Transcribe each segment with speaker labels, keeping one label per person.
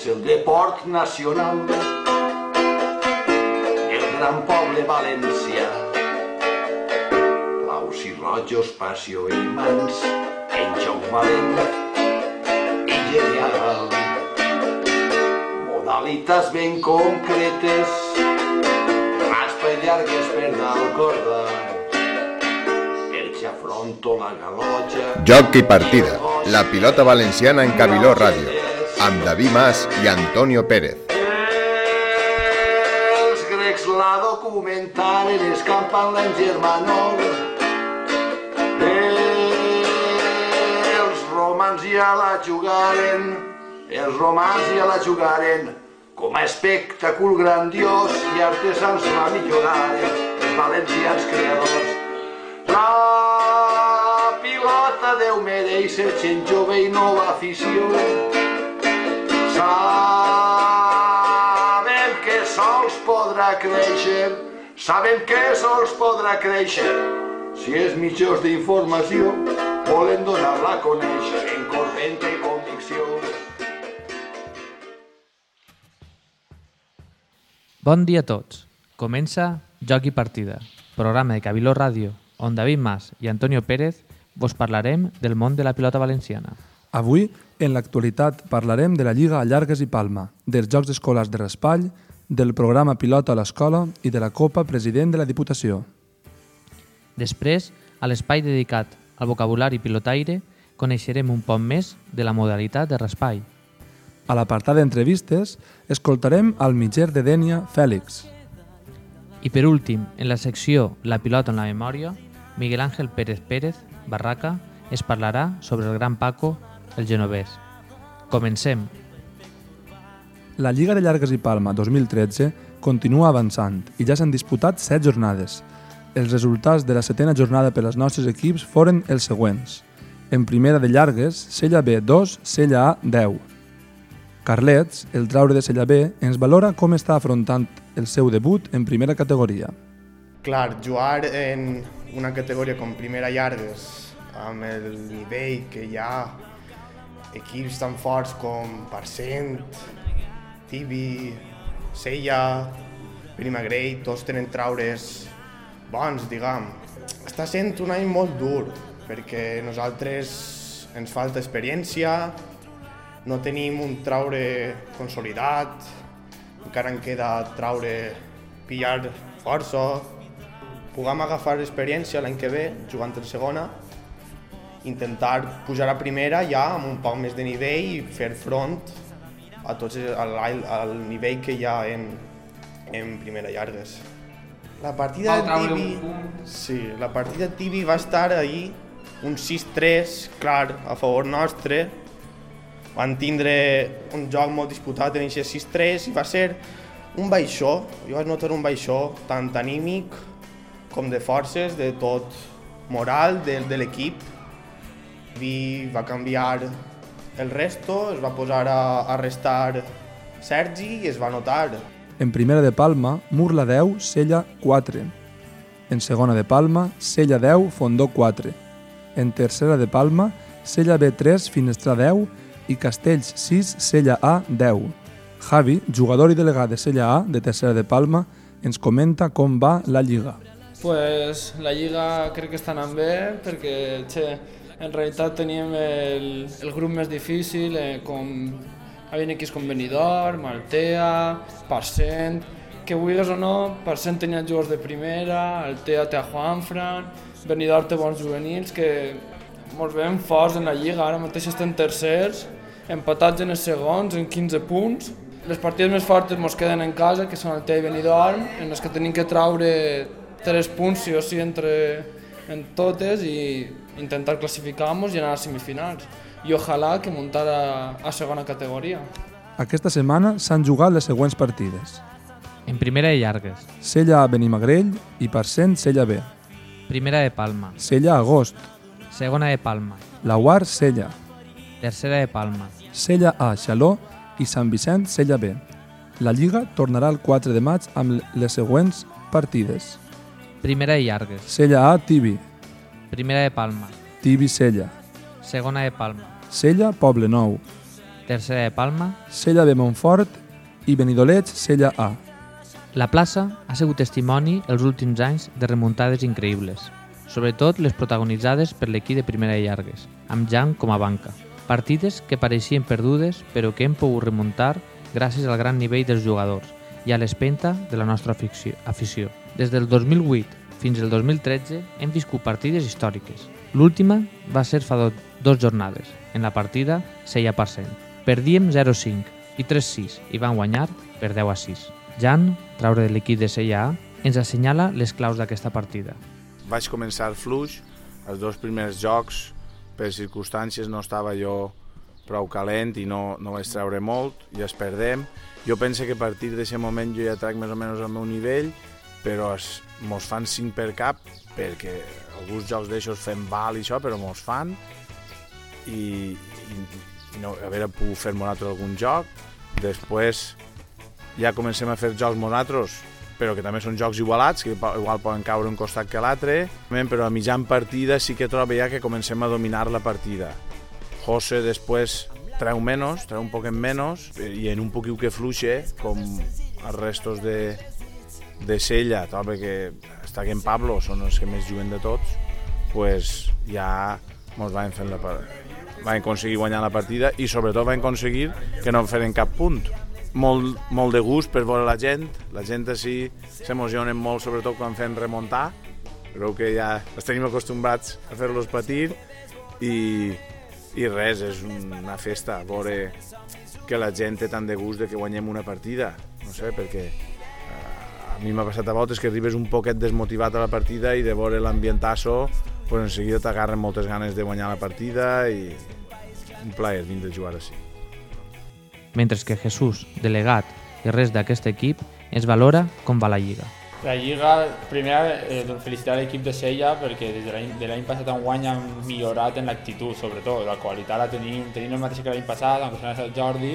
Speaker 1: és el deport nacional. El gran poble valencià. Blaus i rojos, passió i mans, en joc valent i genial. Modalitats ben concretes, raspa i llargues per dalt corda, afronto la galotxa...
Speaker 2: Joc i partida. La pilota valenciana en Cabiló Ràdio. Amb David Mas i Antonio Pérez.
Speaker 1: Els grecs la documentaren escampant-la en germanol. Els romans ja la jugaren, els romans ja la jugaren, com a espectacle grandiós i artesans la milloraren, els valencians creadors. La pilota Déu mereix ser gent jove i nova afició. Sabem que sols podrà créixer, sabem que sols podrà créixer. Si és mitjors d'informació, volen donar-la a conèixer en correnta i convicció.
Speaker 3: Bon dia a tots. Comença Joc i Partida, programa de Cabiló Ràdio, on David Mas i Antonio Pérez vos parlarem del món de la pilota valenciana.
Speaker 4: Avui, en l'actualitat, parlarem de la Lliga a Llargues i Palma, dels Jocs Escolars de Raspall, del programa Pilota a l'Escola i de la Copa President de la Diputació.
Speaker 3: Després, a l'espai dedicat al vocabulari pilotaire, coneixerem un poc més de la modalitat de raspall.
Speaker 4: A l'apartat d'entrevistes, escoltarem al mitger de Dènia, Fèlix.
Speaker 3: I per últim, en la secció La pilota en la memòria, Miguel Ángel Pérez Pérez, Barraca, es parlarà sobre el gran Paco, el genovès. Comencem.
Speaker 4: La Lliga de Llargues i Palma 2013 continua avançant i ja s'han disputat 7 jornades. Els resultats de la setena jornada per als nostres equips foren els següents. En primera de llargues, Sella B 2, Sella A 10. Carlets, el traure de Sella B, ens valora com està afrontant el seu debut en primera categoria.
Speaker 5: Clar, jugar en una categoria com primera llargues, amb el nivell que hi ha, equips tan forts com Parcent, Tibi, Sella, Primagrey, tots tenen traures bons, diguem. Està sent un any molt dur, perquè nosaltres ens falta experiència, no tenim un traure consolidat, encara en queda traure, pillar força, puguem agafar experiència l'any que ve, jugant en segona, intentar pujar a primera ja amb un poc més de nivell i fer front a tots al, al nivell que hi ha en, en primera llargues. La partida de Tibi, sí, la partida de Tibi va estar ahir un 6-3, clar, a favor nostre. Van tindre un joc molt disputat en aquest 6-3 i va ser un baixó. Jo vaig notar un baixó tant anímic com de forces, de tot moral de, de l'equip. Vi va canviar el resto, es va posar a, a restar Sergi i es va notar.
Speaker 4: En primera de Palma, Murla 10, Sella 4. En segona de Palma, Sella 10, Fondó 4. En tercera de Palma, Sella B3, Finestra 10 i Castells 6, Sella A 10. Javi, jugador i delegat de Sella A de tercera de Palma, ens comenta com va la Lliga.
Speaker 6: Pues la Lliga crec que està anant bé perquè che, en realitat teníem el, el grup més difícil, eh, com havien equips com Benidorm, Altea, Parcent, que vulguis o no, Parcent tenia jugadors de primera, Altea té a Juanfran, Benidorm té bons juvenils que ens veiem forts en la Lliga, ara mateix estem tercers, empatats en els segons, en 15 punts. Les partides més fortes ens queden en casa, que són Altea i Benidorm, en les que tenim que traure 3 punts sí o sí entre en totes i intentar classificar-nos i anar a semifinals. I ojalà que muntar a, a segona categoria.
Speaker 4: Aquesta setmana s'han jugat les següents partides.
Speaker 3: En primera de llargues,
Speaker 4: Sella A Benimagrell i Parcent Sella B.
Speaker 3: primera de Palma,
Speaker 4: Sella Agost,
Speaker 3: segona de Palma,
Speaker 4: La Guar Sella,
Speaker 3: tercera de Palma,
Speaker 4: Sella A Xaló i Sant Vicent Sella B. La Lliga tornarà el 4 de maig amb les següents partides.
Speaker 3: primera de llargues,
Speaker 4: Sella A Tibi,
Speaker 3: primera de Palma,
Speaker 4: Tibi Sella,
Speaker 3: segona de Palma,
Speaker 4: Sella Poble Nou,
Speaker 3: tercera de Palma,
Speaker 4: Sella B Montfort i Benidoleig Sella A.
Speaker 3: La plaça ha sigut testimoni els últims anys de remuntades increïbles, sobretot les protagonitzades per l'equip de primera de llargues, amb Jan com a banca. Partides que pareixien perdudes però que hem pogut remuntar gràcies al gran nivell dels jugadors i a l'espenta de la nostra afició. Des del 2008 fins al 2013 hem viscut partides històriques. L'última va ser fa do- dos jornades, en la partida 6 per cent. Perdíem 0-5 i 3-6 i van guanyar per 10 a 6. Jan, traure de l'equip de Sella A, ens assenyala les claus d'aquesta partida.
Speaker 7: vaig començar fluix, els dos primers jocs, per circumstàncies no estava jo prou calent i no, no vaig treure molt i es perdem. Jo penso que a partir d'aquest moment jo ja trec més o menys al meu nivell, però es, mos fan 5 per cap, perquè alguns jocs d'aixòs fem val i això, però mos fan i, i, i no, haver pogut fer nosaltres algun joc. Després ja comencem a fer jocs nosaltres, però que també són jocs igualats, que igual poden caure un costat que l'altre, però a mitjan partida sí que trobo ja que comencem a dominar la partida. José després treu menys, treu un poquet menys, i en un poquiu que fluixe, com els restos de, de Sella, trobo que està aquí en Pablo, són els que més juguen de tots, pues ja mos van fent la van aconseguir guanyar la partida i sobretot van aconseguir que no en feren cap punt. Molt, molt de gust per veure la gent, la gent així s'emocionen molt sobretot quan fem remuntar, però que ja els tenim acostumbrats a fer-los patir i, i res, és una festa veure que la gent té tant de gust de que guanyem una partida, no sé, perquè mi m'ha passat a voltes que arribes un poquet desmotivat a la partida i de veure l'ambientasso pues en seguida t'agarren moltes ganes de guanyar la partida i un plaer vindre a jugar així.
Speaker 3: mentre que Jesús, delegat i res d'aquest equip, es valora com va la Lliga.
Speaker 6: La Lliga, primer, eh, doncs felicitar l'equip de Sella perquè des de l'any de l'any passat en guany han millorat en l'actitud, sobretot. La qualitat la tenim, tenim el mateix que l'any passat, s'ha el Jordi,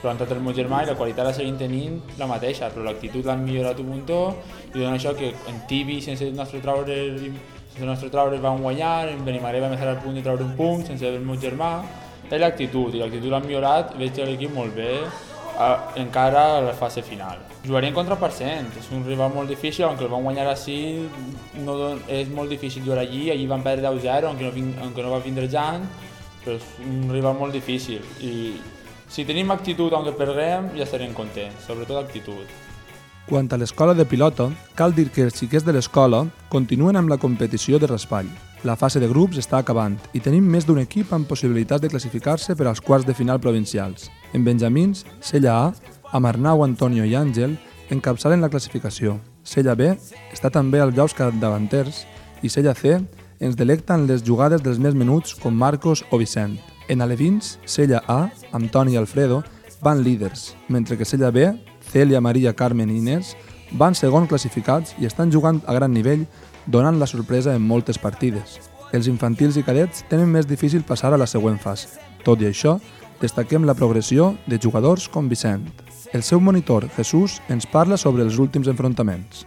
Speaker 6: però han tot el meu germà i la qualitat la seguim tenint la mateixa, però l'actitud l'han millorat un muntó i dona això que en Tibi, sense el nostre traure, sense el nostre traure van guanyar, en Benimaré vam estar al punt de treure un punt, sense el meu germà, és l'actitud, i l'actitud l'han millorat, veig l'equip molt bé, encara a la fase final. Jugarien contra Parcent, és un rival molt difícil, aunque el van guanyar així, no, és molt difícil jugar allí, allí van perdre 10-0, aunque, no, aunque no va vindre Jan, però és un rival molt difícil. I si tenim actitud, aunque perdrem, ja estarem contents, sobretot actitud.
Speaker 4: Quant a l'escola de pilota, cal dir que els xiquets de l'escola continuen amb la competició de raspall. La fase de grups està acabant i tenim més d'un equip amb possibilitats de classificar-se per als quarts de final provincials. En Benjamins, Sella A, amb Arnau, Antonio i Àngel, encapçalen la classificació. Sella B està també als llocs davanters i Sella C ens delecten les jugades dels més menuts com Marcos o Vicent. En Alevins, Sella A, amb Toni i Alfredo, van líders, mentre que Sella B, Celia, Maria, Carmen i Inés van segons classificats i estan jugant a gran nivell, donant la sorpresa en moltes partides. Els infantils i cadets tenen més difícil passar a la següent fase. Tot i això, destaquem la progressió de jugadors com Vicent. El seu monitor, Jesús, ens parla sobre els últims enfrontaments.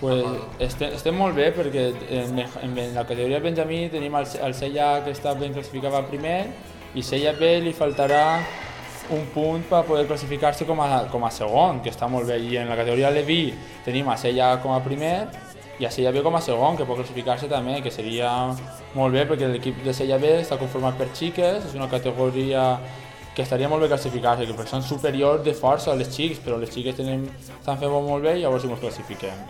Speaker 6: Pues estem, estem molt bé perquè en, en, en la categoria Benjamí tenim el, el Sella que està ben classificat primer i Sella B li faltarà un punt per poder classificar-se com, a, com a segon, que està molt bé. I en la categoria Leví tenim a Sella com a primer i a Sella B com a segon, que pot classificar-se també, que seria molt bé perquè l'equip de Sella B està conformat per xiques, és una categoria que estaria molt bé classificar-se, que són superiors de força a les xics, però les xiques tenen, estan fent molt bé i llavors si ens classifiquem.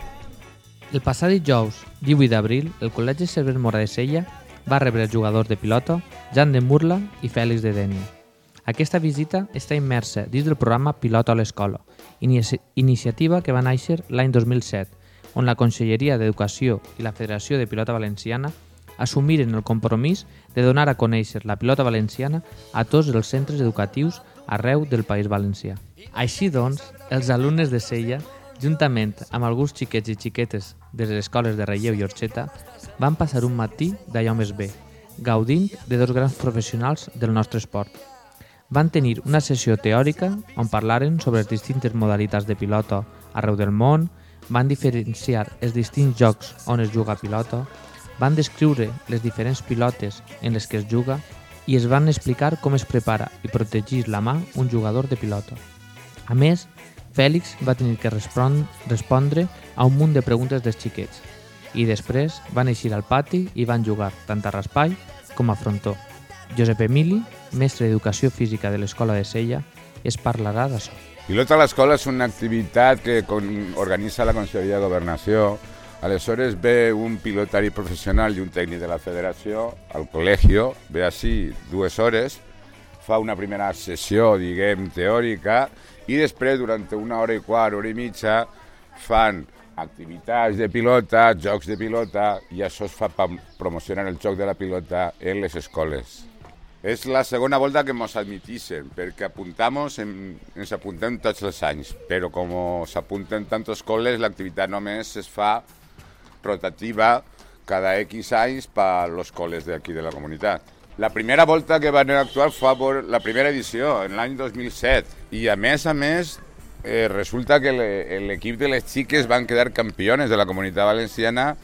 Speaker 3: El passat dijous, 18 d'abril, el Col·legi Cerver Mora de Sella va rebre els jugadors de pilota Jan de Murla i Fèlix de Denia. Aquesta visita està immersa dins del programa Pilota a l'Escola, inici iniciativa que va néixer l'any 2007, on la Conselleria d'Educació i la Federació de Pilota Valenciana assumiren el compromís de donar a conèixer la pilota valenciana a tots els centres educatius arreu del País Valencià. Així doncs, els alumnes de Sella, juntament amb alguns xiquets i xiquetes de les escoles de Relleu i Orxeta, van passar un matí d'allò més bé, gaudint de dos grans professionals del nostre esport. Van tenir una sessió teòrica on parlaren sobre les distintes modalitats de pilota arreu del món, van diferenciar els distints jocs on es juga a pilota, van descriure les diferents pilotes en les que es juga i es van explicar com es prepara i protegeix la mà un jugador de pilota. A més, Fèlix va tenir que respon respondre a un munt de preguntes dels xiquets i després van eixir al pati i van jugar tant a raspall com a frontó. Josep Emili, mestre d'Educació Física de l'Escola de Sella, es parlarà d'això.
Speaker 8: Pilota a l'escola és una activitat que organitza la Conselleria de Governació. Aleshores ve un pilotari professional i un tècnic de la federació al col·legi, ve així dues hores, fa una primera sessió, diguem, teòrica, i després, durant una hora i quart, hora i mitja, fan activitats de pilota, jocs de pilota, i això es fa per promocionar el joc de la pilota en les escoles. És la segona volta que ens admitixen, perquè apuntamos, en, ens apuntem tots els anys, però com s'apunten tantes escoles, l'activitat només es fa rotativa cada X anys per les escoles d'aquí de la comunitat. La primera volta que van actuar fue la primera edició, en l'any 2007, i a més a més eh, resulta que l'equip de les xiques van quedar campiones de la comunitat valenciana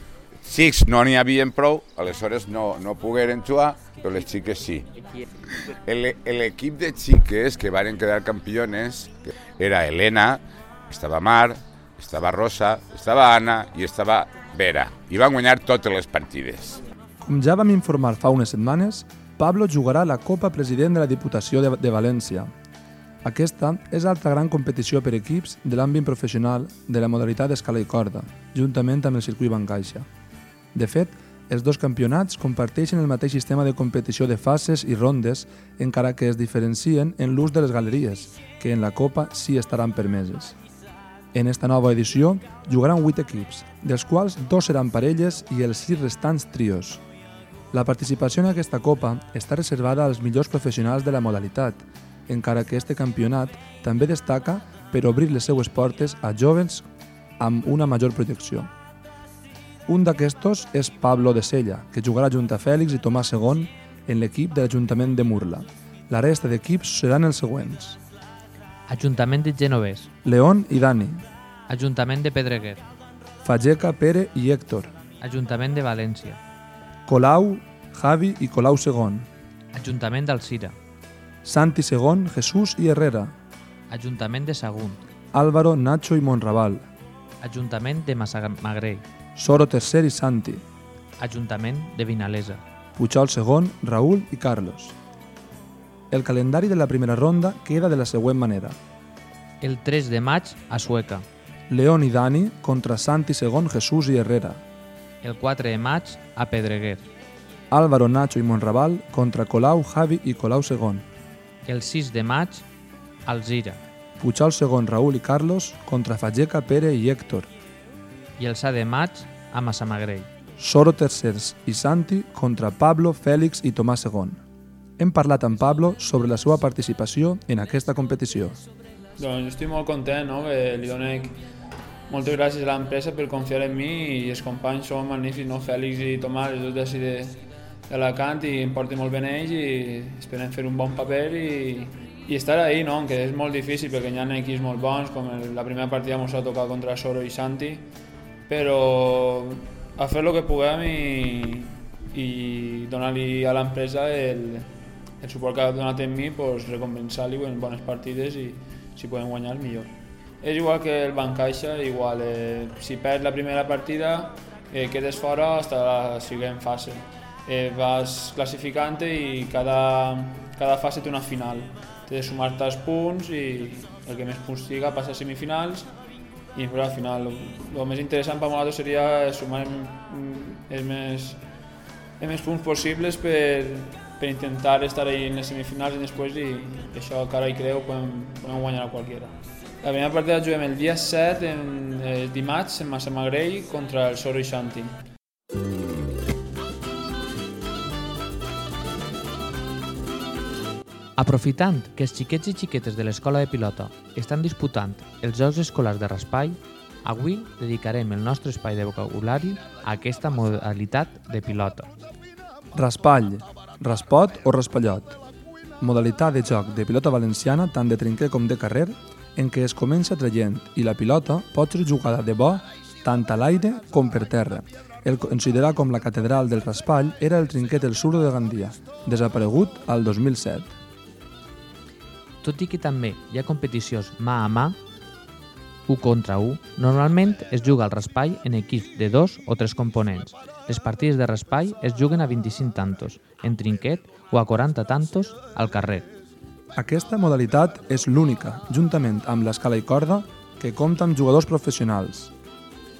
Speaker 8: xics no n'hi havia prou, aleshores no, no pogueren jugar, però les xiques sí. L'equip de xiques que van quedar campiones era Helena, estava Mar, estava Rosa, estava Anna i estava Vera. I van guanyar totes les partides.
Speaker 4: Com ja vam informar fa unes setmanes, Pablo jugarà la Copa President de la Diputació de, de València. Aquesta és l'altra gran competició per equips de l'àmbit professional de la modalitat d'escala i corda, juntament amb el circuit Bancaixa. De fet, els dos campionats comparteixen el mateix sistema de competició de fases i rondes, encara que es diferencien en l'ús de les galeries, que en la Copa sí estaran permeses. En esta nova edició jugaran 8 equips, dels quals dos seran parelles i els 6 restants trios. La participació en aquesta Copa està reservada als millors professionals de la modalitat, encara que este campionat també destaca per obrir les seues portes a jovens amb una major projecció. Un d'aquestos és Pablo de Sella, que jugarà junt a Fèlix i Tomàs II en l'equip de l'Ajuntament de Murla. La resta d'equips seran els següents.
Speaker 3: Ajuntament de Genovès.
Speaker 4: León i Dani.
Speaker 3: Ajuntament de Pedreguer.
Speaker 4: Fageca, Pere i Héctor.
Speaker 3: Ajuntament de València.
Speaker 4: Colau, Javi i Colau II.
Speaker 3: Ajuntament d'Alcira.
Speaker 4: Santi II, Jesús i Herrera.
Speaker 3: Ajuntament de Sagunt.
Speaker 4: Álvaro, Nacho i Monraval.
Speaker 3: Ajuntament de Massamagrell.
Speaker 4: Soro III i Santi.
Speaker 3: Ajuntament de Vinalesa.
Speaker 4: Puigol II, Raül i Carlos. El calendari de la primera ronda queda de la següent manera.
Speaker 3: El 3 de maig a Sueca.
Speaker 4: León i Dani contra Santi II, Jesús i Herrera.
Speaker 3: El 4 de maig a Pedreguer.
Speaker 4: Álvaro, Nacho i Monraval contra Colau, Javi i Colau II.
Speaker 3: El 6 de maig Alzira.
Speaker 4: Puigol II, Raül i Carlos contra Fageca, Pere i Héctor
Speaker 3: i el 7 de maig a Massamagrell.
Speaker 4: Soro tercers i Santi contra Pablo, Fèlix i Tomàs II. Hem parlat amb Pablo sobre la seva participació en aquesta competició.
Speaker 6: Doncs estic molt content, no? que li dono moltes gràcies a l'empresa per confiar en mi i els companys són magnífics, no? Fèlix i Tomàs, els dos d'ací de, d'Alacant i em porten molt bé ells i esperem fer un bon paper i, i estar ahí, no? que és molt difícil perquè hi ha equips molt bons, com el, la primera partida ens ha tocat contra Soro i Santi, però a fer el que puguem i, i donar-li a l'empresa el, el suport que ha donat en mi, pues, recompensar-li en bones partides i si podem guanyar, millor. És igual que el Bancaixa, igual, eh, si perds la primera partida, eh, quedes fora fins a la següent fase. Eh, vas classificant i cada, cada fase té una final. Té de sumar-te els punts i el que més punts siga passa a semifinals i però al final el més interessant per nosaltres seria sumar els més, els més punts possibles per, per intentar estar ahí en les semifinals i després i això encara hi creu podem, podem guanyar a qualsevol. La primera partida juguem el dia 7, en, el dimarts, en Massamagrell contra el Soro i Xanti.
Speaker 3: Aprofitant que els xiquets i xiquetes de l'escola de pilota estan disputant els Jocs Escolars de Raspall, avui dedicarem el nostre espai de vocabulari a aquesta modalitat de pilota.
Speaker 4: Raspall, raspot o raspallot. Modalitat de joc de pilota valenciana tant de trinquer com de carrer en què es comença traient i la pilota pot ser jugada de bo tant a l'aire com per terra el considerar com la catedral del raspall era el trinquet El Surdo de Gandia, desaparegut al 2007.
Speaker 3: Tot i que també hi ha competicions mà a mà, 1 contra 1, normalment es juga al raspall en equips de dos o tres components. Les partides de raspall es juguen a 25 tantos, en trinquet o a 40 tantos al carrer.
Speaker 4: Aquesta modalitat és l'única, juntament amb l'escala i corda, que compta amb jugadors professionals.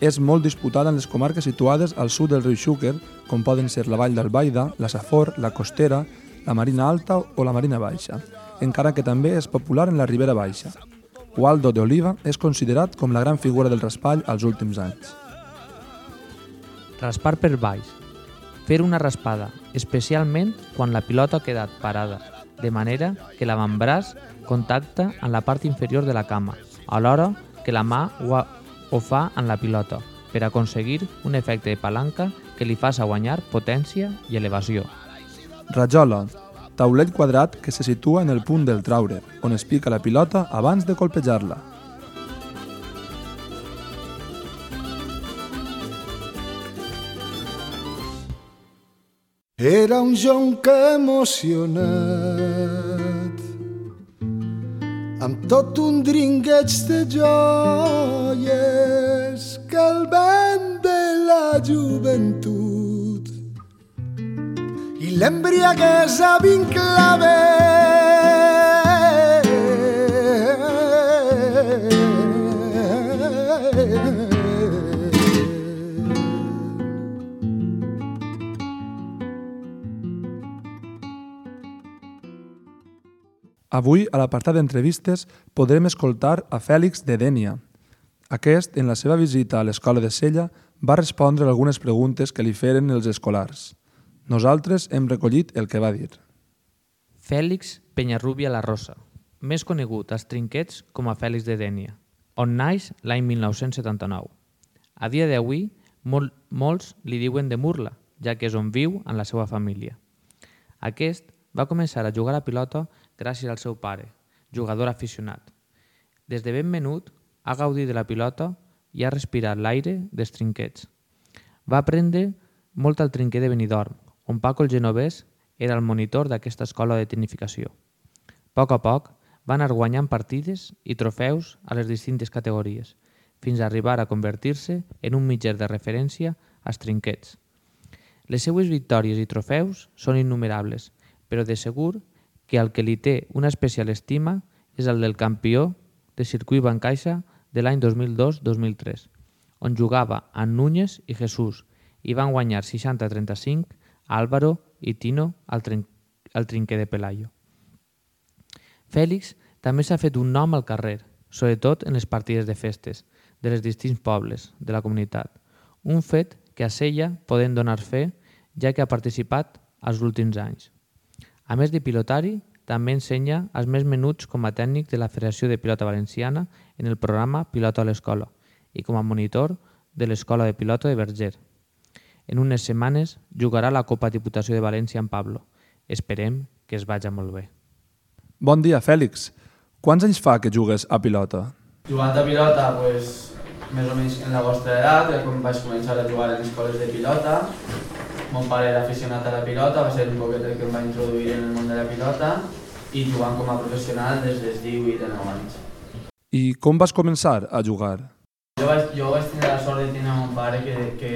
Speaker 4: És molt disputada en les comarques situades al sud del riu Xúquer, com poden ser la Vall d'Albaida, la Safor, la Costera, la Marina Alta o la Marina Baixa, encara que també és popular en la Ribera Baixa. Waldo de Oliva és considerat com la gran figura del raspall als últims anys.
Speaker 3: Raspar per baix. Fer una raspada, especialment quan la pilota ha quedat parada, de manera que l'avantbraç contacta amb la part inferior de la cama, alhora que la mà ho, ha, ho fa en la pilota, per aconseguir un efecte de palanca que li faça guanyar potència i elevació.
Speaker 4: Rajola, taulell quadrat que se situa en el punt del traure, on es pica la pilota abans de colpejar-la.
Speaker 9: Era un jonc emocionat amb tot un dringueig de joies que el vent de la joventut i l'embriaguesa vinclava
Speaker 4: Avui, a l'apartat d'entrevistes, podrem escoltar a Fèlix de Dènia. Aquest, en la seva visita a l'escola de Sella, va respondre algunes preguntes que li feren els escolars. Nosaltres hem recollit el que va dir.
Speaker 3: Fèlix Penyarrubia la Rosa, més conegut als trinquets com a Fèlix de Dènia, on naix l'any 1979. A dia d'avui, mol molts li diuen de Murla, ja que és on viu amb la seva família. Aquest va començar a jugar a pilota gràcies al seu pare, jugador aficionat. Des de ben menut ha gaudit de la pilota i ha respirat l'aire dels trinquets. Va aprendre molt al trinquet de Benidorm, on Paco el Genovès era el monitor d'aquesta escola de tecnificació. A poc a poc va anar guanyant partides i trofeus a les distintes categories, fins a arribar a convertir-se en un mitjà de referència als trinquets. Les seues victòries i trofeus són innumerables, però de segur que el que li té una especial estima és el del campió de circuit Bancaixa de l'any 2002-2003, on jugava amb Núñez i Jesús i van guanyar 60-35 Álvaro i Tino al, trin al trinquer de Pelayo. Fèlix també s'ha fet un nom al carrer, sobretot en les partides de festes de les distints pobles de la comunitat, un fet que a Sella poden donar fe ja que ha participat als últims anys. A més de pilotari, també ensenya els més menuts com a tècnic de la Federació de Pilota Valenciana en el programa Pilota a l'Escola i com a monitor de l'Escola de Pilota de Berger. En unes setmanes jugarà la Copa Diputació de València en Pablo. Esperem que es vaja molt bé.
Speaker 4: Bon dia, Fèlix. Quants anys fa que jugues a pilota?
Speaker 10: Jugant a pilota, pues, més o menys en la vostra edat, quan vaig començar a jugar en escoles de pilota. Mon pare era aficionat a la pilota, va ser un poquet el que em va introduir en el món de la pilota i jugant com a professional des dels 18 a 9 anys.
Speaker 4: I com vas començar a jugar?
Speaker 10: Jo vaig, jo vaig tenir la sort de tenir mon pare que, que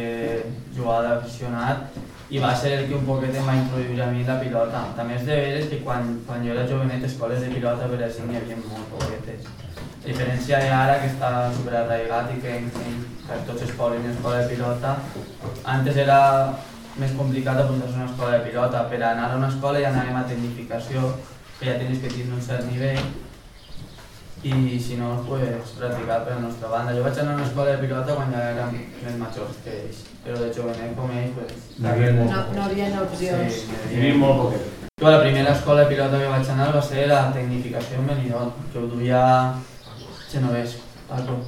Speaker 10: jugava d'aficionat i va ser el que un poquet em va introduir a mi la pilota. També és de veres que quan, quan jo era jovenet, escoles de pilota per així n'hi havia molt poquetes. A diferència d'ara que està superarraigat i que, que tots hi ha escola de pilota, antes era més complicat apuntar-se a una escola de pilota. Per anar a una escola ja anàvem a tecnificació, que ja tens que tindre un cert nivell, i si no, pues, practicar per la nostra banda. Jo vaig anar a una escola de pilota quan ja érem més majors que ells, però de jovenet com ells, pues...
Speaker 11: No, no havia opcions.
Speaker 10: Sí, hi havia molt poquet. Jo la primera escola de pilota que vaig anar va ser la tecnificació en Benidorm, que ho duia Genovès, Paco.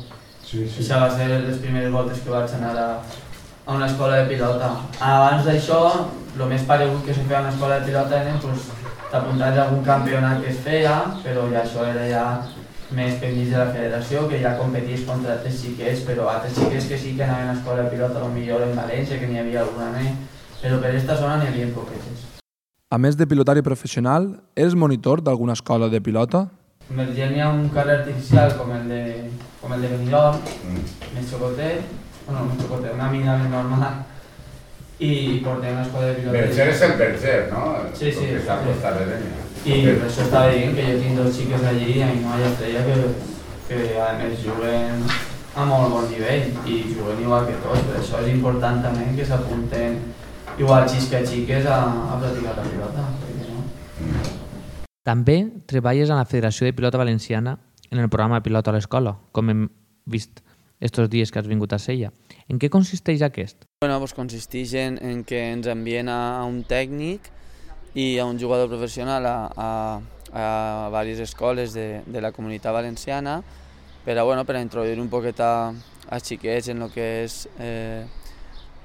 Speaker 10: Sí, sí. Això va ser les primeres voltes que vaig anar a, a una escola de pilota. Abans d'això, el més paregut que se feia a una escola de pilota eren pues, t'apuntaves a algun campionat que es feia, però ja això era ja més petits de la federació, que ja competís contra altres xiquets, però altres xiquets que sí que anaven a escola de pilota, potser en València, que n'hi havia alguna més, però per aquesta zona n'hi havia poquetes.
Speaker 4: A més de pilotari professional, és monitor d'alguna escola de pilota?
Speaker 10: En Vergent hi ha un carrer artificial com el de, com el de Benidorm, més xocotet, bueno, més xocotet, una més normal, i portem una escola de pilota.
Speaker 8: Berger és el Berger, no?
Speaker 10: Sí, sí.
Speaker 8: Que està a
Speaker 10: sí.
Speaker 8: De.
Speaker 10: I per això estava dient que jo tinc dos xiques allí mi no hi ha estrella que, que a més juguen a molt bon nivell i juguen igual que tots, per això és important també que s'apunten igual xics que xiques a, a practicar la pilota. no?
Speaker 3: També treballes a la Federació de Pilota Valenciana en el programa Pilota a l'Escola, com hem vist estos dies que has vingut a Sella. En què consisteix aquest?
Speaker 12: Bueno, pues consisteix en, en que ens envien a, a un tècnic i a un jugador professional a, a, a diverses escoles de, de la comunitat valenciana per a, bueno, per a introduir un poquet a, a xiquets en el que és eh,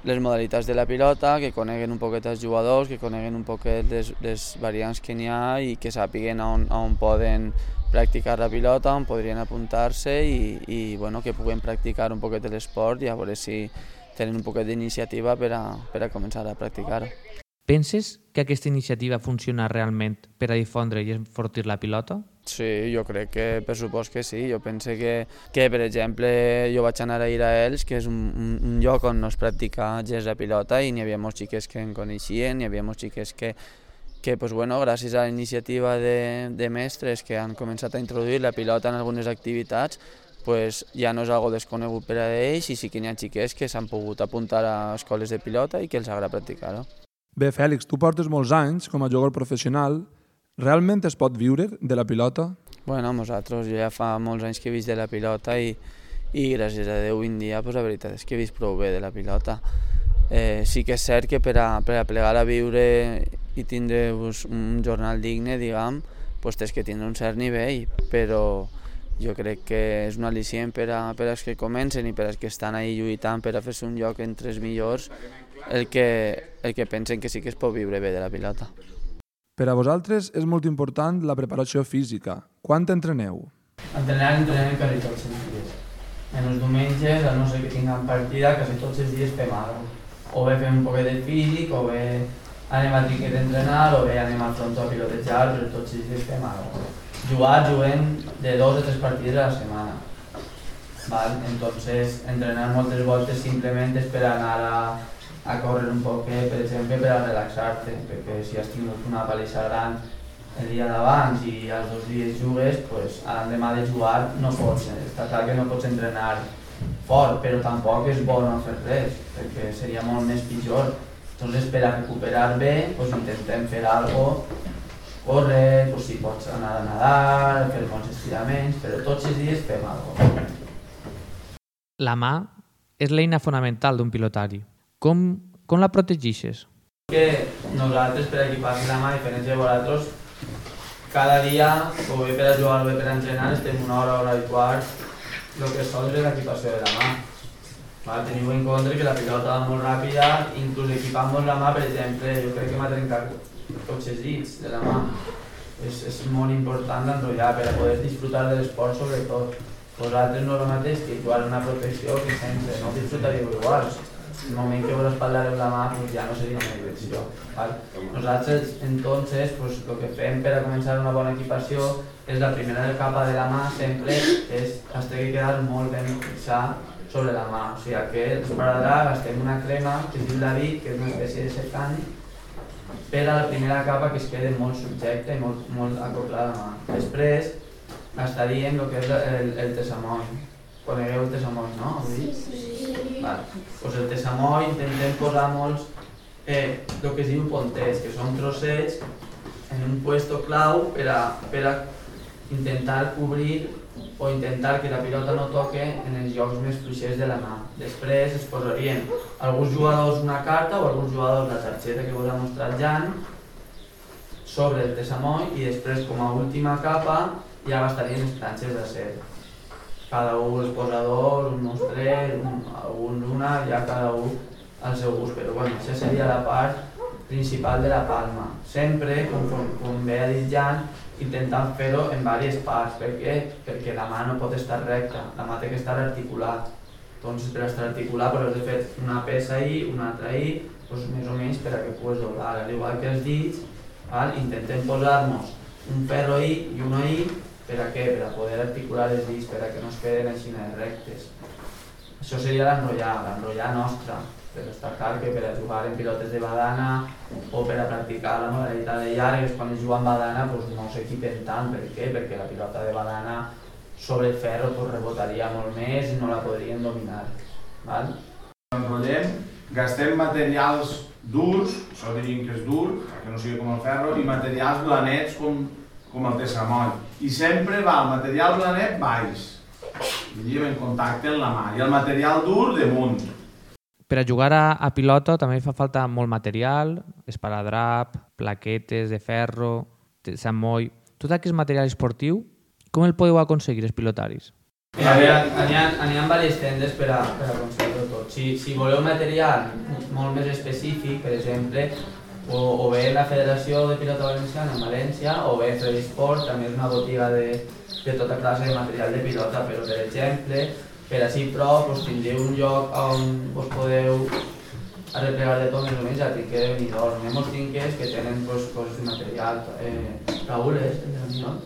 Speaker 12: les modalitats de la pilota, que coneguen un poquet els jugadors, que coneguen un poquet les, les variants que n'hi ha i que sàpiguen on, on poden practicar la pilota, on podrien apuntar-se i, i bueno, que puguen practicar un poquet l'esport i a veure si tenen un poquet d'iniciativa per, a, per a començar a practicar-ho.
Speaker 3: Penses que aquesta iniciativa funciona realment per a difondre i enfortir la pilota?
Speaker 12: Sí, jo crec que per supost que sí. Jo penso que, que per exemple, jo vaig anar a ir a Elx, que és un, un, un lloc on no es practica gens la pilota i n'hi havia molts xiques que en coneixien, n'hi havia molts xiques que, que pues, bueno, gràcies a la iniciativa de, de mestres que han començat a introduir la pilota en algunes activitats, pues, ja no és algo desconegut per a ells i sí que n'hi ha xiques que s'han pogut apuntar a escoles de pilota i que els agrada practicar-ho.
Speaker 4: Bé, Fèlix, tu portes molts anys com a jugador professional. Realment es pot viure de la pilota?
Speaker 12: Bueno, nosaltres, jo ja fa molts anys que he vist de la pilota i, i gràcies a Déu en dia pues, la veritat és que he vist prou bé de la pilota. Eh, sí que és cert que per a, per a plegar a viure i tindre pues, un jornal digne, diguem, pues, tens que tindre un cert nivell, però jo crec que és un al·licient per a, per als que comencen i per als que estan ahí lluitant per a fer-se un lloc entre els millors el que, el que pensen que sí que es pot viure bé de la pilota.
Speaker 4: Per a vosaltres és molt important la preparació física. Quant entreneu?
Speaker 10: Entrenar entrenem quasi tots els dies. En els diumenges, a no ser que tinguem partida, quasi tots els dies fem alguna cosa. O bé fem un poquet de físic, o bé anem a triquet a entrenar, o bé anem al front a pilotejar, però els dies fem alguna cosa. Jugar, juguem de dos o tres partides a la setmana. Val? Entonces, entrenar moltes voltes simplement és per anar a, a córrer un poquet, per exemple, per a relaxar-te, perquè si has tingut una palissa gran el dia d'abans i els dos dies jugues, pues, a l'endemà de jugar no pots, està clar que no pots entrenar fort, però tampoc és bo no fer res, perquè seria molt més pitjor. Entonces, per a recuperar bé, pues, intentem fer algo córrer, pues, si pots anar a nadar, fer molts estiraments, però tots els dies fem alguna cosa.
Speaker 3: La mà és l'eina fonamental d'un pilotari. Com, com la protegixes?
Speaker 10: Que nosaltres, per equipar-nos la mà, a diferència de vosaltres, cada dia, o bé per a jugar o bé per a entrenar, estem una hora, hora i quart, el que sol és l'equipació de la mà. Val? Teniu en compte que la pilota va molt ràpida, inclús equipant-vos la mà, per exemple, jo crec que m'ha trencat tots els dits de la mà. És, és molt important enrotllar per a poder disfrutar de l'esport sobretot. Vosaltres no és el mateix que jugar una protecció que sempre no disfrutaríeu igual. El moment que vos espatllareu la mà pues ja no seria una direcció. Val? Nosaltres, entonces, pues, el que fem per a començar una bona equipació és la primera capa de la mà sempre és has de quedar molt ben fixat sobre la mà. O sigui, que esparadrac gastem una crema que es diu David, que és una espècie de secant, per a la primera capa que es quede molt subjecte i molt, molt acoplada a la mà. Després gastaríem el que és el, el tessamoi. Conegueu el tessamoi, no? Sí, sí. Vale. Pues el tessamoi intentem posar molts eh, el que es diu ponters, que són trossets en un puesto clau per a, per a intentar cobrir o intentar que la pilota no toque en els llocs més fluixers de la mà. Després es posarien alguns jugadors una carta o alguns jugadors la targeta que vos ha mostrat Jan sobre el tessamoi i després com a última capa ja gastarien les planxes d'acer. Cada un els posa dos, un mostrer, un, alguns una, ja cada un al seu gust, però bueno, això seria la part principal de la Palma. Sempre, com, com, com ve dit Jan, intentant fer-ho en diverses parts. Per què? Perquè la mà no pot estar recta, la mà té que estar articulat. Doncs per estar articulat però has de fer una peça ahí, una altra ahí, doncs més o menys per a que puguis doblar. Al igual que els dits, val? intentem posar-nos un ferro ahí i un ahí, per a què? Per a poder articular els dits, per a que no es queden així rectes. Això seria l'enrotllar, l'enrotllar nostra, per estar clar que per a jugar en pilotes de badana o per a practicar la modalitat de llargues quan es juga en badana doncs no s'equipen tant, per què? Perquè la pilota de badana sobre el ferro pues, rebotaria molt més i no la podrien dominar. Val?
Speaker 7: Enrotllem, gastem materials durs, això diríem que és dur, que no sigui com el ferro, i materials blanets com, com el tessamol. I sempre va el material blanet baix, diríem en contacte amb la mà, i el material dur damunt.
Speaker 3: Per a jugar a, a pilota també fa falta molt material, esparadrap, plaquetes de ferro, samoll... Tot aquest material esportiu, com el podeu aconseguir els pilotaris?
Speaker 10: Mira, hi ha, hi ha diverses tendes per a, per a aconseguir-ho tot. Si, si voleu material molt més específic, per exemple, o, o bé la Federació de Pilota Valenciana en València, o bé Sport, també és una botiga de, de tota classe de material de pilota, però per exemple, per així prou pues, tindreu un lloc on vos podeu arreplegar de tot més o menys a trinquer de Benidorm. Hi ha molts trinquers que tenen pues, coses de material. Eh, Raúl és el de Benidorm?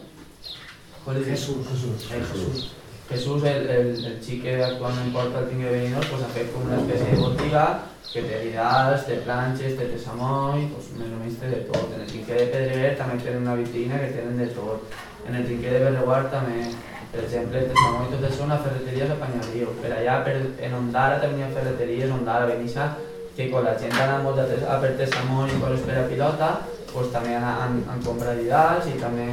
Speaker 10: Jesús. Jesús. Eh, Jesús. Jesús, el, el, el xic que actualment porta el trinquer de Benidorm, pues, ha fet com una espècie de botiga que té vidals, té planxes, té tesamoll, pues, més o menys té de tot. En el trinquer de Pedreguer també tenen una vitrina que tenen de tot. En el trinquer de Berreguard també per exemple, el testimoni tot això, una ferreteria a Panyarío. Per allà, per, en Ondara també hi ha ferreteries, Ondara, Benissa, que quan la gent ha molt a, a per testimoni i coses per pilota, pues, també han, han, han comprat didals i també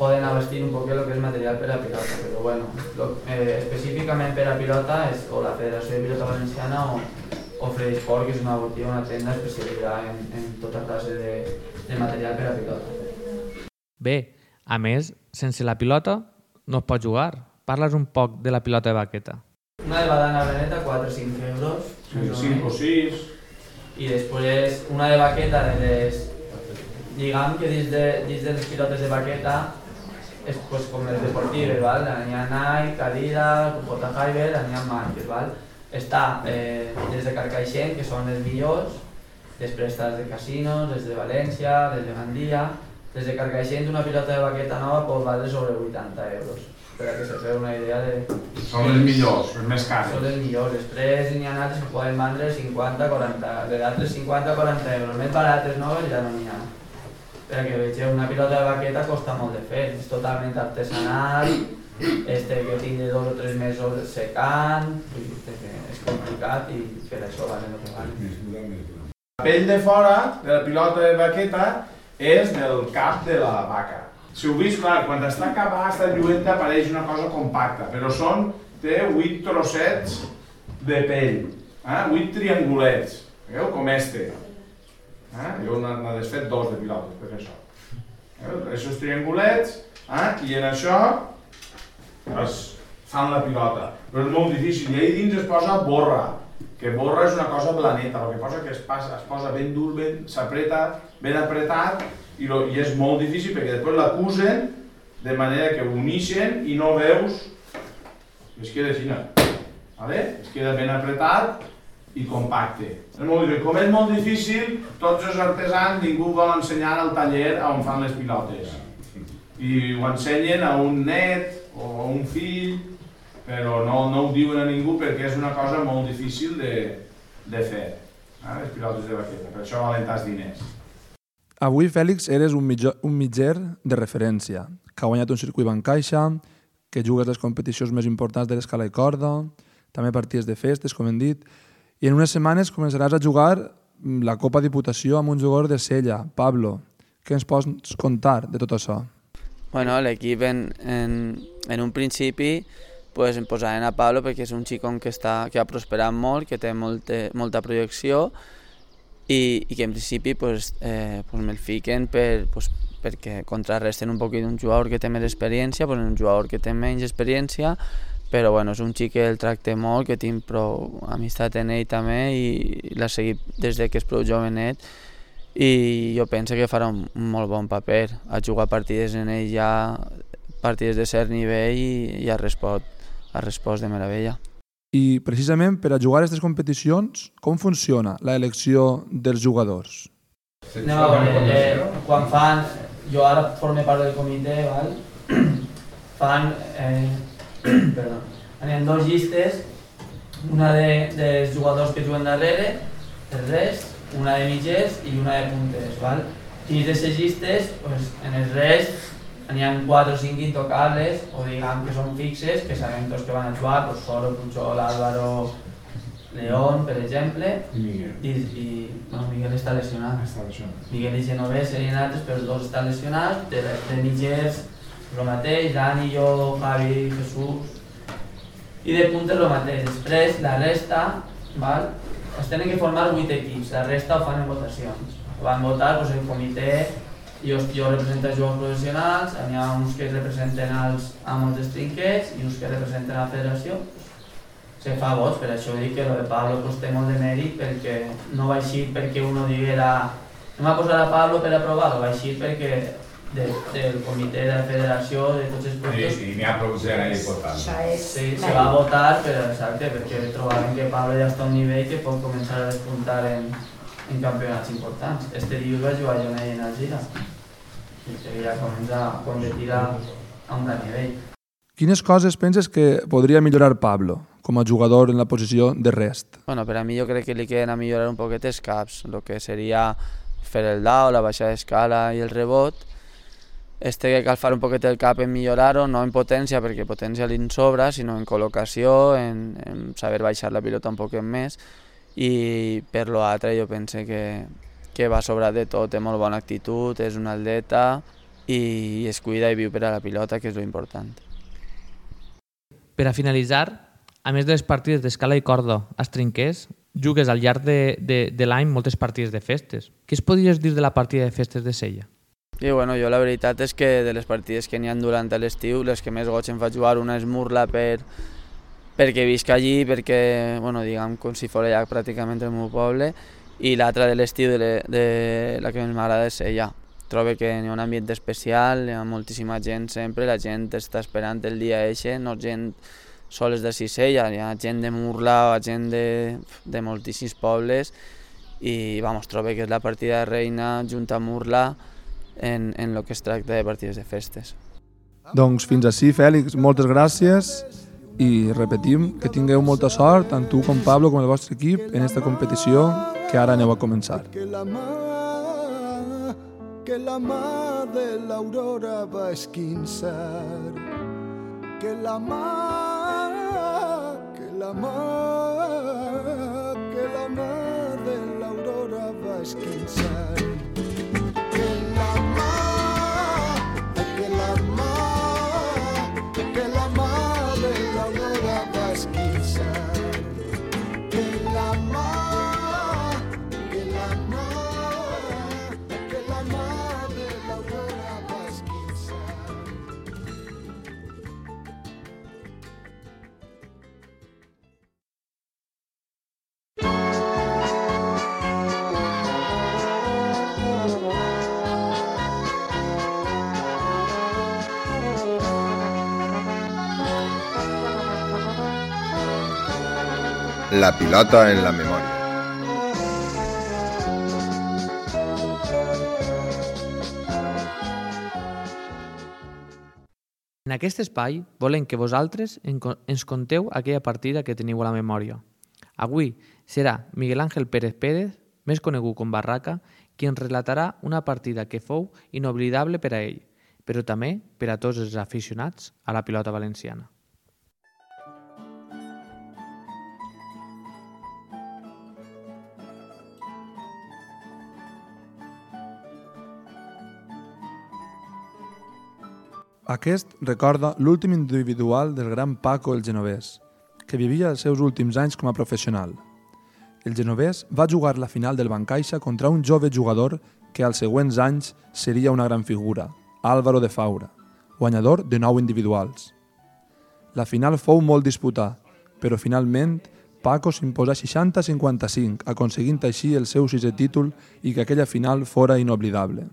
Speaker 10: poden abastir un poc el que és material per a pilota, però bueno, lo, eh, específicament per a pilota és o la Federació de Pilota Valenciana o, o Sport, que és una botiga, una tenda especialitzada en, en tota classe de, de material per a pilota.
Speaker 3: Bé, a més, sense la pilota no es pot jugar. Parla'ns un poc de la pilota de baqueta.
Speaker 10: Una de badana blaneta, 4 o 5 euros.
Speaker 7: Sí, 5 o 6.
Speaker 10: I després una de baqueta de les... Diguem que dins de, dins de les pilotes de baqueta és pues, com les deportives, val? N'hi ha Nike, Adidas, Bota Hyber, n'hi ha marques, val? Està eh, des de Carcaixent, que són les millors, després està les de Casinos, les de València, les de Gandia, des de Carcaixent una pilota de baqueta nova pot valdre sobre 80 euros per a que se feu una idea de...
Speaker 7: Són les millors, les més cares.
Speaker 10: Són les millors. Després n'hi ha altres que poden vendre 50, 40, de d'altres 50, 40 euros. Més barates noves ja no n'hi ha. Per a que vegeu, una pilota de baqueta costa molt de fer. És totalment artesanal, este que tinc de dos o tres mesos secant, és complicat i per això vale el que vale.
Speaker 7: La pell de fora de la pilota de baqueta és del cap de la vaca. Si ho vist, clar, quan està acabada, està lluenta, apareix una cosa compacta, però són, té 8 trossets de pell, eh? 8 triangulets, veieu, com este. Eh? Jo n'ha desfet dos de pilotes per això. Veieu? Aquests triangulets, eh? i en això es fan la pilota. Però és molt difícil, i ahí dins es posa borra, que borra és una cosa blaneta, el que posa que es, passa, es posa ben dur, ben, s'apreta, ben apretat, i, lo, i és molt difícil perquè després l'acusen de manera que unixen i no veus es queda així, vale? es queda ben apretat i compacte. És molt difícil. Com és molt difícil, tots els artesans ningú vol ensenyar al taller on fan les pilotes. I ho ensenyen a un net o a un fill però no, no ho diuen a ningú perquè és una cosa molt difícil de, de fer, eh? les pilotes de baqueta, per això valen tants diners.
Speaker 4: Avui, Fèlix, eres un, mitjo, un mitger de referència, que ha guanyat un circuit caixa, que jugues les competicions més importants de l'escala i corda, també partides de festes, com hem dit, i en unes setmanes començaràs a jugar la Copa Diputació amb un jugador de Sella, Pablo. Què ens pots contar de tot això?
Speaker 12: Bueno, l'equip en, en, en un principi pues, em posaven a Pablo perquè és un xicon que, està, que ha prosperat molt, que té molta, molta projecció i, i que en principi pues, eh, pues me'l fiquen per, pues, perquè contrarresten un poquet un jugador que té més experiència, pues un jugador que té menys experiència, però bueno, és un xic que el tracte molt, que tinc prou amistat en ell també i l'ha seguit des de que és prou jovenet i jo penso que farà un, un molt bon paper a jugar partides en ell ja partides de cert nivell i, i ha respost, ha respost de meravella.
Speaker 4: I precisament per a jugar aquestes competicions, com funciona la elecció dels jugadors?
Speaker 10: A veure, eh, quan fan, jo ara forme part del comitè, val? fan, eh, perdó, anem dos llistes, una de, dels jugadors que juguen darrere, el rest, una de mitgers i una de punters, val? Dins d'aquestes llistes, pues, en el rest, n'hi ha 4 o 5 intocables, o diguem que són fixes, que sabem tots que van a jugar, pues, Soro, Puigol, Álvaro, León, per exemple,
Speaker 13: I Miguel.
Speaker 10: i, i no, Miguel està lesionat.
Speaker 13: Està lesionat.
Speaker 10: Miguel i Genovès serien altres, però els dos estan lesionats, de, de mitgers el mateix, Dani, jo, Javi, Jesús, i de puntes el mateix. Després, la resta, val? es tenen que formar 8 equips, la resta ho fan en votacions. Van votar doncs, el comitè, jo, jo represento els jugadors professionals, n'hi ha uns que representen els amos dels trinquets i uns que representen la federació. Se fa vots, per això dic que el de Pablo pues, té molt de mèrit perquè no va així perquè uno diguera no m'ha posat a Pablo per aprovar-lo, va així perquè de, del comitè de la federació, de tots els puestos,
Speaker 13: I n'hi ha prou gent ahí votant.
Speaker 10: Sí, se va a votar, però exacte, perquè trobaven que Pablo ja està a un nivell que pot començar a despuntar en, en campionats importants. Este dilluns va jugar jo en el Gira. I que ja comença a competir a, a un gran nivell.
Speaker 4: Quines coses penses que podria millorar Pablo com a jugador en la posició de rest?
Speaker 12: Bueno, per a mi jo crec que li queden a millorar un poquet els caps, el que seria fer el dau, la baixada d'escala i el rebot. Este que cal fer un poquet el cap en millorar-ho, no en potència, perquè potència li en sobra, sinó en col·locació, en, en saber baixar la pilota un poquet més. I per l'altre jo pense que, que va sobrar de tot, té molt bona actitud, és un atleta i es cuida i viu per a la pilota, que és lo important.
Speaker 3: Per a finalitzar, a més de les partides d'escala i corda als trinquers, jugues al llarg de, de, de l'any moltes partides de festes. Què es podries dir de la partida de festes de Sella?
Speaker 12: I bueno, jo la veritat és que de les partides que n'hi ha durant l'estiu, les que més goig em fa jugar, una és Murla per, perquè visc allí, perquè, bueno, diguem, com si fos ja pràcticament el meu poble, i l'altra de l'estiu, de, de la que m'agrada és ella. Trobo que hi ha un ambient especial, hi ha moltíssima gent sempre, la gent està esperant el dia eixe, no gent soles de Cicella, hi ha gent de Murla, gent de, de moltíssims pobles, i vamos, trobo que és la partida de reina junt a Murla en, en lo que es tracta de partides de festes.
Speaker 4: Doncs fins així, Fèlix, moltes gràcies i repetim que tingueu molta sort, tant tu com Pablo com el vostre equip, en aquesta competició que ara aneu a començar.
Speaker 9: Que la mà, que la mà de l'aurora va esquinçar. Que la mà, que la mà, que la mà de l'aurora va esquinçar. La
Speaker 2: pilota en la memòria.
Speaker 3: En aquest espai volem que vosaltres ens conteu aquella partida que teniu a la memòria. Avui serà Miguel Ángel Pérez Pérez, més conegut com Barraca, qui ens relatarà una partida que fou inoblidable per a ell, però també per a tots els aficionats a la pilota valenciana.
Speaker 4: Aquest recorda l'últim individual del gran Paco el genovès, que vivia els seus últims anys com a professional. El genovès va jugar la final del Bancaixa contra un jove jugador que als següents anys seria una gran figura, Álvaro de Faura, guanyador de nou individuals. La final fou molt disputada, però finalment Paco s'imposà 60-55, aconseguint així el seu sisè títol i que aquella final fora inoblidable.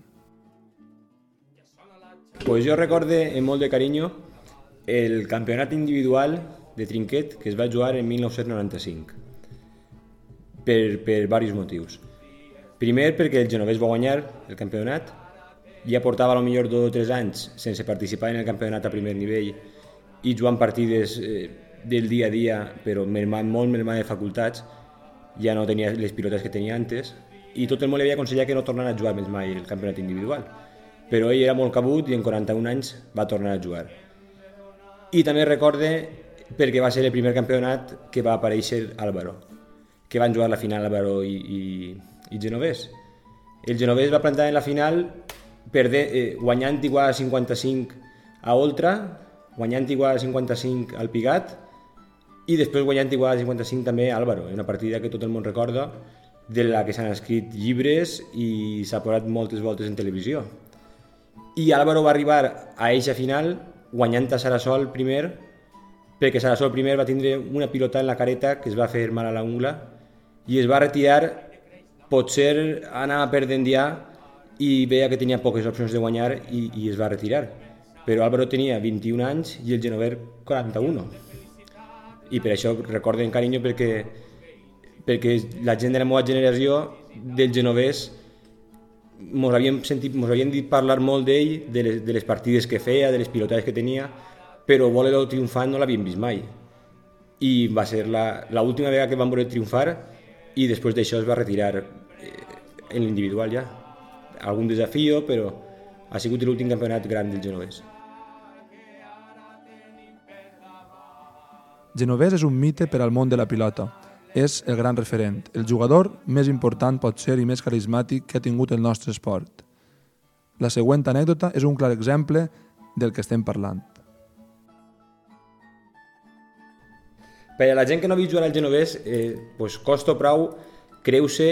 Speaker 14: Pues jo recorde amb molt de carinyo el campionat individual de trinquet que es va jugar en 1995 per, per diversos motius. Primer perquè el genovès va guanyar el campionat, ja portava a lo millor dos o tres anys sense participar en el campionat a primer nivell i jugant partides eh, del dia a dia, però mermat, molt mermat de facultats, ja no tenia les pilotes que tenia antes, i tot el món li havia aconsellat que no tornara a jugar més mai el campionat individual. Però ell era molt cabut i en 41 anys va tornar a jugar. I també recorde perquè va ser el primer campionat que va aparèixer Álvaro, que van jugar la final Álvaro i, i, i Genovés. El Genovés va plantar en la final perde, eh, guanyant igual a 55 a Oltra, guanyant igual a 55 al Pigat i després guanyant igual a 55 també a Álvaro, una partida que tot el món recorda, de la que s'han escrit llibres i s'ha posat moltes voltes en televisió. I Álvaro va arribar a eixa final guanyant a Sarasol primer perquè Sarasol primer va tindre una pilota en la careta que es va fer mal a l'ungla i es va retirar, potser anava perdent ja i veia que tenia poques opcions de guanyar i, i es va retirar. Però Álvaro tenia 21 anys i el Genover 41. I per això recorden carinyo perquè, perquè la gent de la meva generació del genovès mos havíem, sentit, mos havíem dit parlar molt d'ell, de, les, de les partides que feia, de les pilotades que tenia, però voler-lo triomfant no l'havíem vist mai. I va ser l'última vegada que vam voler triomfar i després d'això es va retirar eh, en l'individual ja. Algun desafio, però ha sigut l'últim campionat gran del genovès.
Speaker 4: Genovès és un mite per al món de la pilota. És el gran referent, el jugador més important pot ser i més carismàtic que ha tingut el nostre esport. La següent anècdota és un clar exemple del que estem parlant.
Speaker 14: Per a la gent que no vist jugar al genovès, eh, pues costa prou creu-se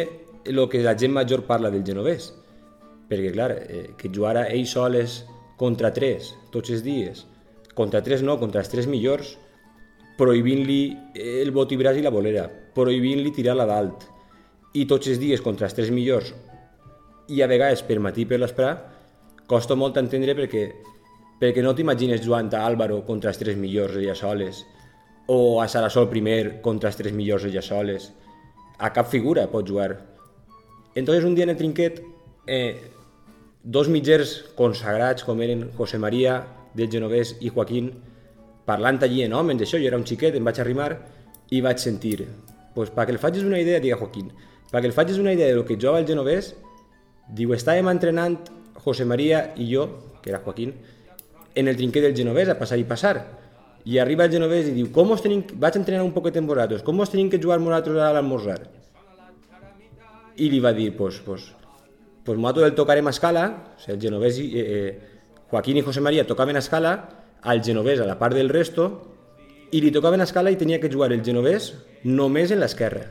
Speaker 14: el que la gent major parla del genovès. Perquè, clar, eh, que jugara ell soles contra tres, tots els dies, contra tres no, contra els tres millors, prohibint-li el botibràs i la bolera, prohibint-li tirar-la dalt, i tots els dies contra els tres millors, i a vegades per matí per l'esprà, costa molt entendre perquè, perquè no t'imagines jugant a Álvaro contra els tres millors ella soles, o a Sarasol primer contra els tres millors ella soles. A cap figura pot jugar. Entonces un dia en el trinquet, eh, dos mitgers consagrats com eren José María del Genovès i Joaquín, parlant allí en homes, això, jo era un xiquet, em vaig arrimar i vaig sentir, pues, perquè el facis una idea, diga Joaquín, perquè el facis una idea de lo que jugava el Genovès, diu, estàvem entrenant José María i jo, que era Joaquín, en el trinquet del Genovès a passar i passar. I arriba el genovès i diu, com us tenim... vaig entrenar un poquet amb vosaltres, com us tenim que jugar nosaltres a l'almorzar? I li va dir, pues, pues, pues nosaltres el tocarem a escala, o sigui, el genovès, i, eh, eh, Joaquín i José María tocaven a escala, al genovès a la part del resto, i li tocaven escala i tenia que jugar el genovès només en l'esquerra.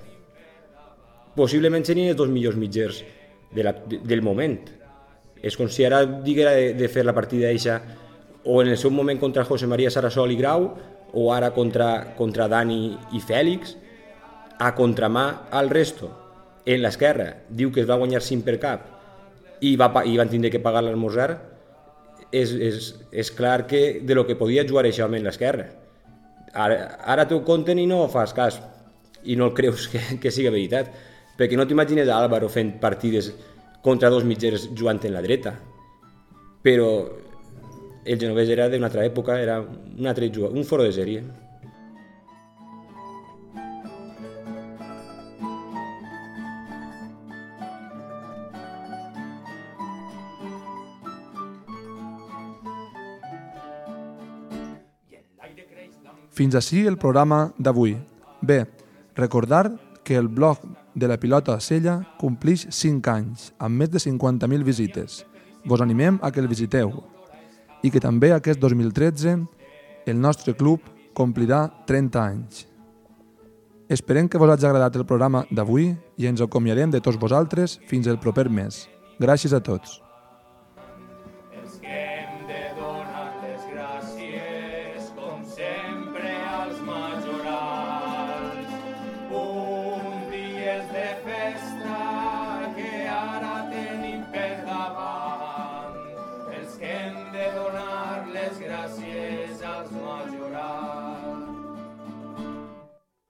Speaker 14: Possiblement serien els dos millors mitgers de la, de, del moment. Si ara diguera de, de fer la partida eixa o en el seu moment contra José María Sarasol i Grau, o ara contra, contra Dani i Fèlix, a contramà al resto, en l'esquerra, diu que es va guanyar 5 per cap i, va, i van tindre que pagar l'esmorzar, és, és, és clar que de lo que podia jugar això en l'esquerra. Ara, ara t'ho conten i no fas cas, i no el creus que, que sigui veritat, perquè no t'imagines Álvaro fent partides contra dos mitgeres jugant en la dreta, però el genovès era d'una altra època, era un altre jugador, un foro de sèrie.
Speaker 4: Fins així el programa d'avui. Bé, recordar que el blog de la pilota Sella complix 5 anys, amb més de 50.000 visites. Vos animem a que el visiteu, i que també aquest 2013 el nostre club complirà 30 anys. Esperem que vos hagi agradat el programa d'avui i ens acomiadem de tots vosaltres fins el proper mes. Gràcies a tots.